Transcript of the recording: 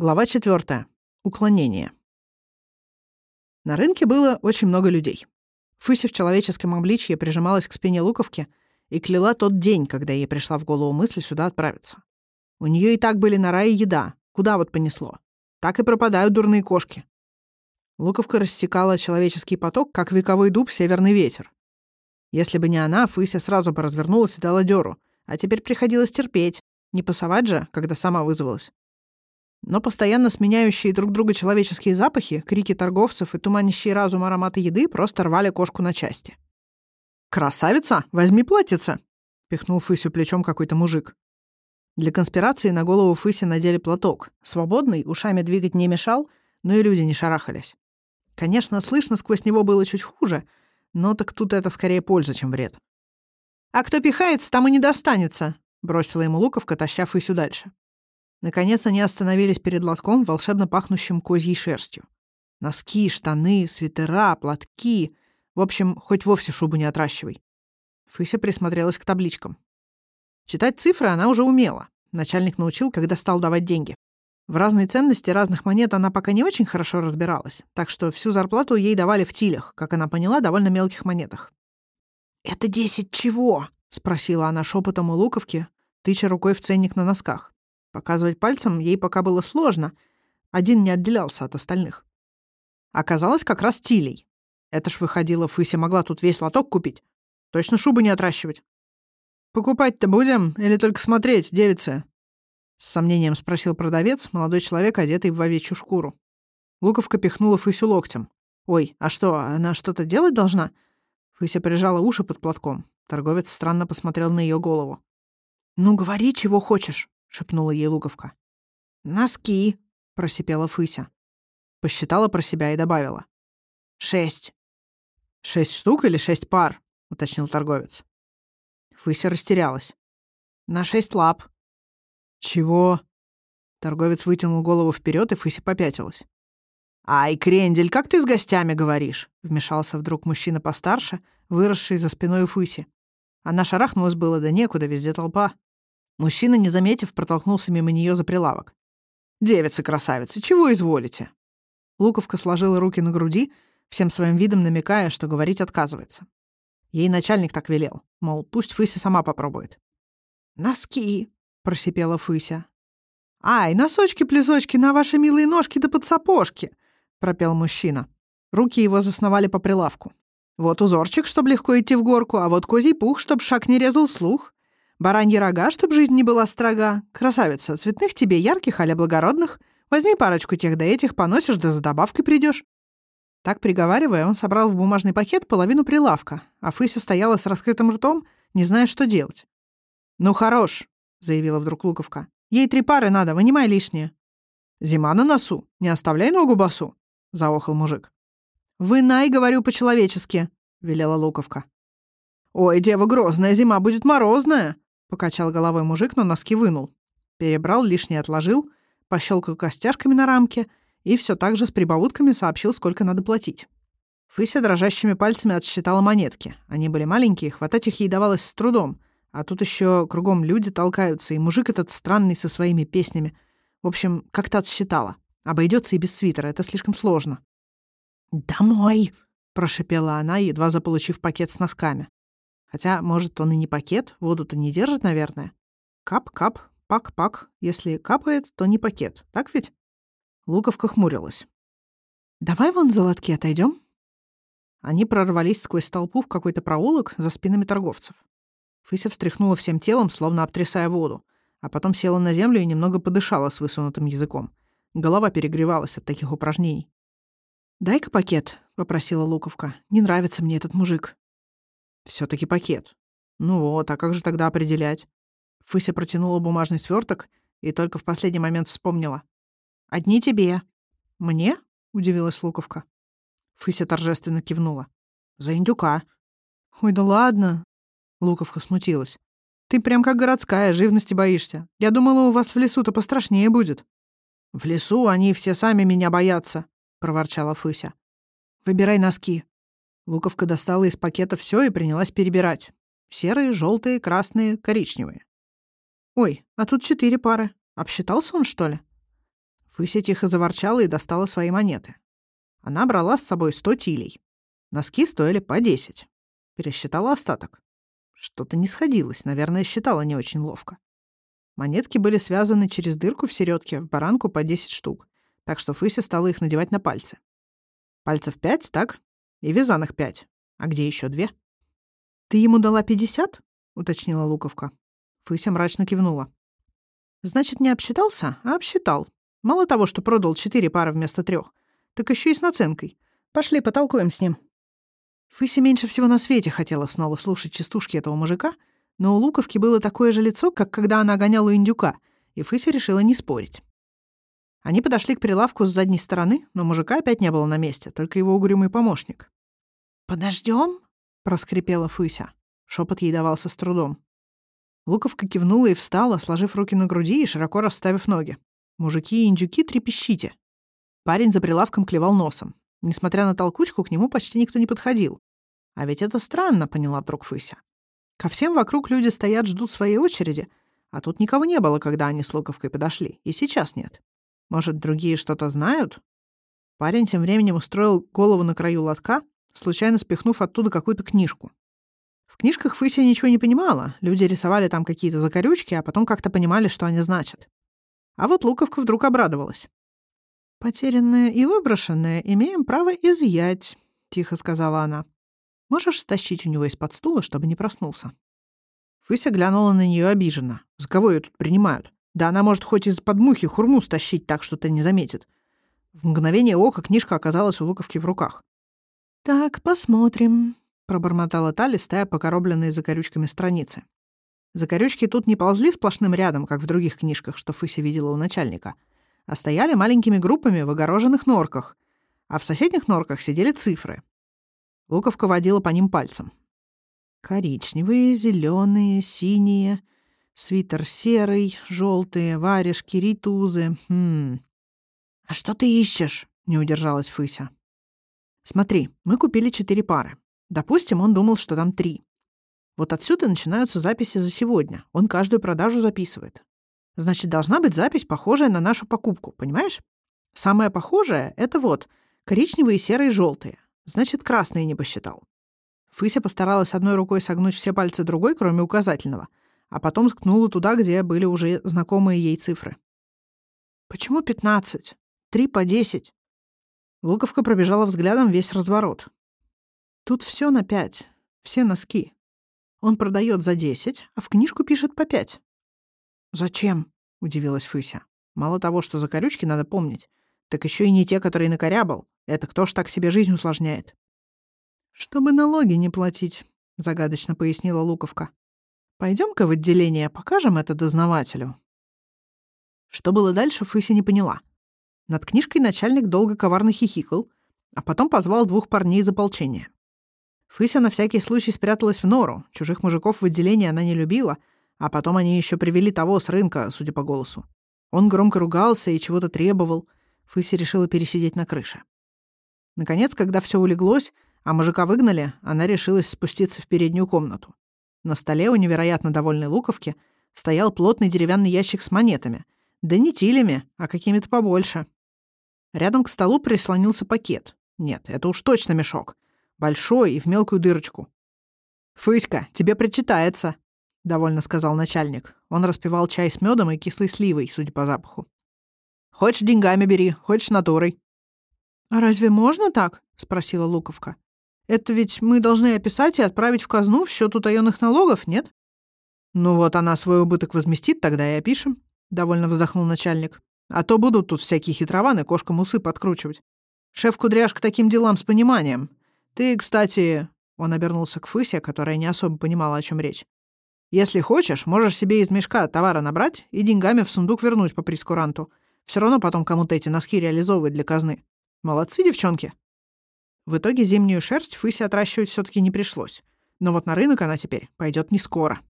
Глава 4. Уклонение. На рынке было очень много людей. Фыся в человеческом обличье прижималась к спине луковки и кляла тот день, когда ей пришла в голову мысль сюда отправиться. У нее и так были нора и еда. Куда вот понесло? Так и пропадают дурные кошки. Луковка рассекала человеческий поток, как вековой дуб северный ветер. Если бы не она, Фыся сразу бы развернулась и дала дёру. А теперь приходилось терпеть. Не пасовать же, когда сама вызвалась. Но постоянно сменяющие друг друга человеческие запахи, крики торговцев и туманящие разум ароматы еды просто рвали кошку на части. «Красавица, возьми платьице!» — пихнул Фысю плечом какой-то мужик. Для конспирации на голову Фыси надели платок. Свободный, ушами двигать не мешал, но и люди не шарахались. Конечно, слышно сквозь него было чуть хуже, но так тут это скорее польза, чем вред. «А кто пихается, там и не достанется», — бросила ему Луковка, таща Фысю дальше. Наконец они остановились перед лотком, волшебно пахнущим козьей шерстью. Носки, штаны, свитера, платки. В общем, хоть вовсе шубу не отращивай. Фыся присмотрелась к табличкам. Читать цифры она уже умела. Начальник научил, когда стал давать деньги. В разные ценности разных монет она пока не очень хорошо разбиралась, так что всю зарплату ей давали в тилях, как она поняла, довольно мелких монетах. «Это десять чего?» — спросила она шепотом у Луковки, тыча рукой в ценник на носках. Показывать пальцем ей пока было сложно. Один не отделялся от остальных. Оказалось, как раз Тилей. Это ж выходило, Фыся могла тут весь лоток купить. Точно шубы не отращивать. «Покупать-то будем или только смотреть, девица?» С сомнением спросил продавец, молодой человек, одетый в овечью шкуру. Луковка пихнула Фысю локтем. «Ой, а что, она что-то делать должна?» Фыся прижала уши под платком. Торговец странно посмотрел на ее голову. «Ну, говори, чего хочешь», — шепнула ей Луковка. «Носки», — просипела Фыся. Посчитала про себя и добавила. «Шесть». «Шесть штук или шесть пар?» — уточнил торговец. Фыся растерялась. «На шесть лап». «Чего?» Торговец вытянул голову вперед, и Фыся попятилась. «Ай, Крендель, как ты с гостями говоришь?» — вмешался вдруг мужчина постарше, выросший за спиной у Фыси. Она шарахнулась было, да некуда, везде толпа. Мужчина, не заметив, протолкнулся мимо нее за прилавок. «Девица-красавица, чего изволите?» Луковка сложила руки на груди, всем своим видом намекая, что говорить отказывается. Ей начальник так велел, мол, пусть Фыся сама попробует. «Носки!» — просипела Фыся. «Ай, носочки-плесочки на ваши милые ножки да под сапожки!» — пропел мужчина. Руки его засновали по прилавку. «Вот узорчик, чтобы легко идти в горку, а вот козий пух, чтобы шаг не резал слух. Бараньи рога, чтоб жизнь не была строга. Красавица, цветных тебе, ярких, аля благородных. Возьми парочку тех да этих, поносишь, да за добавкой придешь. Так, приговаривая, он собрал в бумажный пакет половину прилавка, а Фыся стояла с раскрытым ртом, не зная, что делать. «Ну, хорош», — заявила вдруг Луковка. «Ей три пары надо, вынимай лишнее». «Зима на носу, не оставляй ногу босу», — заохал мужик. «Вынай, говорю по-человечески», — велела Луковка. «Ой, дева грозная, зима будет морозная», Покачал головой мужик, но носки вынул. Перебрал, лишнее отложил, пощелкал костяшками на рамке и все так же с прибаутками сообщил, сколько надо платить. Фыся дрожащими пальцами отсчитала монетки. Они были маленькие, хватать их ей давалось с трудом. А тут еще кругом люди толкаются, и мужик этот странный со своими песнями. В общем, как-то отсчитала. Обойдется и без свитера, это слишком сложно. «Домой!» — прошипела она, едва заполучив пакет с носками. Хотя, может, он и не пакет, воду-то не держит, наверное. Кап-кап, пак-пак. Если капает, то не пакет. Так ведь? Луковка хмурилась. «Давай вон за лотки отойдем. Они прорвались сквозь толпу в какой-то проулок за спинами торговцев. Фыся встряхнула всем телом, словно обтрясая воду, а потом села на землю и немного подышала с высунутым языком. Голова перегревалась от таких упражнений. «Дай-ка пакет», — попросила Луковка. «Не нравится мне этот мужик все таки пакет. Ну вот, а как же тогда определять? Фыся протянула бумажный сверток и только в последний момент вспомнила. «Одни тебе». «Мне?» — удивилась Луковка. Фыся торжественно кивнула. «За индюка». «Ой, да ладно». Луковка смутилась. «Ты прям как городская, живности боишься. Я думала, у вас в лесу-то пострашнее будет». «В лесу они все сами меня боятся», — проворчала Фыся. «Выбирай носки», Луковка достала из пакета все и принялась перебирать. Серые, желтые, красные, коричневые. «Ой, а тут четыре пары. Обсчитался он, что ли?» Фыся тихо заворчала и достала свои монеты. Она брала с собой сто тилей. Носки стоили по десять. Пересчитала остаток. Что-то не сходилось, наверное, считала не очень ловко. Монетки были связаны через дырку в середке в баранку по 10 штук, так что Фыся стала их надевать на пальцы. Пальцев пять, так? И вязаных пять. А где еще две? «Ты ему дала пятьдесят?» — уточнила Луковка. Фыся мрачно кивнула. «Значит, не обсчитался, а обсчитал. Мало того, что продал четыре пары вместо трех, так еще и с наценкой. Пошли, потолкуем с ним». Фыся меньше всего на свете хотела снова слушать частушки этого мужика — но у Луковки было такое же лицо, как когда она гоняла индюка, и Фыся решила не спорить. Они подошли к прилавку с задней стороны, но мужика опять не было на месте, только его угрюмый помощник. Подождем? проскрипела Фыся. Шепот ей давался с трудом. Луковка кивнула и встала, сложив руки на груди и широко расставив ноги. «Мужики и индюки, трепещите!» Парень за прилавком клевал носом. Несмотря на толкучку, к нему почти никто не подходил. «А ведь это странно», — поняла вдруг Фыся. Ко всем вокруг люди стоят, ждут своей очереди, а тут никого не было, когда они с Луковкой подошли, и сейчас нет. Может, другие что-то знают? Парень тем временем устроил голову на краю лотка, случайно спихнув оттуда какую-то книжку. В книжках Фыся ничего не понимала, люди рисовали там какие-то закорючки, а потом как-то понимали, что они значат. А вот Луковка вдруг обрадовалась. «Потерянное и выброшенное имеем право изъять», — тихо сказала она. Можешь стащить у него из-под стула, чтобы не проснулся?» Фыся глянула на нее обиженно. «За кого ее тут принимают? Да она может хоть из-под мухи хурму стащить так, что ты не заметит». В мгновение ока книжка оказалась у Луковки в руках. «Так, посмотрим», — пробормотала та, листая покоробленные закорючками страницы. Закорючки тут не ползли сплошным рядом, как в других книжках, что Фыся видела у начальника, а стояли маленькими группами в огороженных норках, а в соседних норках сидели цифры. Луковка водила по ним пальцем. Коричневые, зеленые, синие, свитер серый, желтые, варежки, ритузы. Хм. «А что ты ищешь?» — не удержалась Фыся. «Смотри, мы купили четыре пары. Допустим, он думал, что там три. Вот отсюда начинаются записи за сегодня. Он каждую продажу записывает. Значит, должна быть запись, похожая на нашу покупку, понимаешь? Самое похожее — это вот коричневые, серые, желтые. Значит, красные не посчитал. Фыся постаралась одной рукой согнуть все пальцы другой, кроме указательного, а потом ткнула туда, где были уже знакомые ей цифры. «Почему пятнадцать? Три по десять?» Луковка пробежала взглядом весь разворот. «Тут все на пять. Все носки. Он продает за десять, а в книжку пишет по пять». «Зачем?» — удивилась Фыся. «Мало того, что за корючки надо помнить, так еще и не те, которые накорябал. Это кто ж так себе жизнь усложняет? Чтобы налоги не платить, загадочно пояснила Луковка. Пойдем-ка в отделение, покажем это дознавателю. Что было дальше, Фыся не поняла. Над книжкой начальник долго коварно хихикал, а потом позвал двух парней из ополчения. Фыся на всякий случай спряталась в нору. Чужих мужиков в отделении она не любила, а потом они еще привели того с рынка, судя по голосу. Он громко ругался и чего-то требовал. Фыся решила пересидеть на крыше. Наконец, когда все улеглось, а мужика выгнали, она решилась спуститься в переднюю комнату. На столе у невероятно довольной Луковки стоял плотный деревянный ящик с монетами. Да не тилями, а какими-то побольше. Рядом к столу прислонился пакет. Нет, это уж точно мешок. Большой и в мелкую дырочку. «Фыська, тебе причитается», — довольно сказал начальник. Он распивал чай с медом и кислой сливой, судя по запаху. «Хочешь деньгами бери, хочешь натурой. «А разве можно так?» — спросила Луковка. «Это ведь мы должны описать и отправить в казну в счет утаённых налогов, нет?» «Ну вот она свой убыток возместит, тогда и опишем», — довольно вздохнул начальник. «А то будут тут всякие хитрованы кошкам усы подкручивать. Шеф Кудряш к таким делам с пониманием. Ты, кстати...» Он обернулся к Фысе, которая не особо понимала, о чем речь. «Если хочешь, можешь себе из мешка товара набрать и деньгами в сундук вернуть по прескуранту. Все равно потом кому-то эти носки реализовывать для казны. Молодцы, девчонки. В итоге зимнюю шерсть Фысе отращивать все таки не пришлось. Но вот на рынок она теперь пойдет не скоро.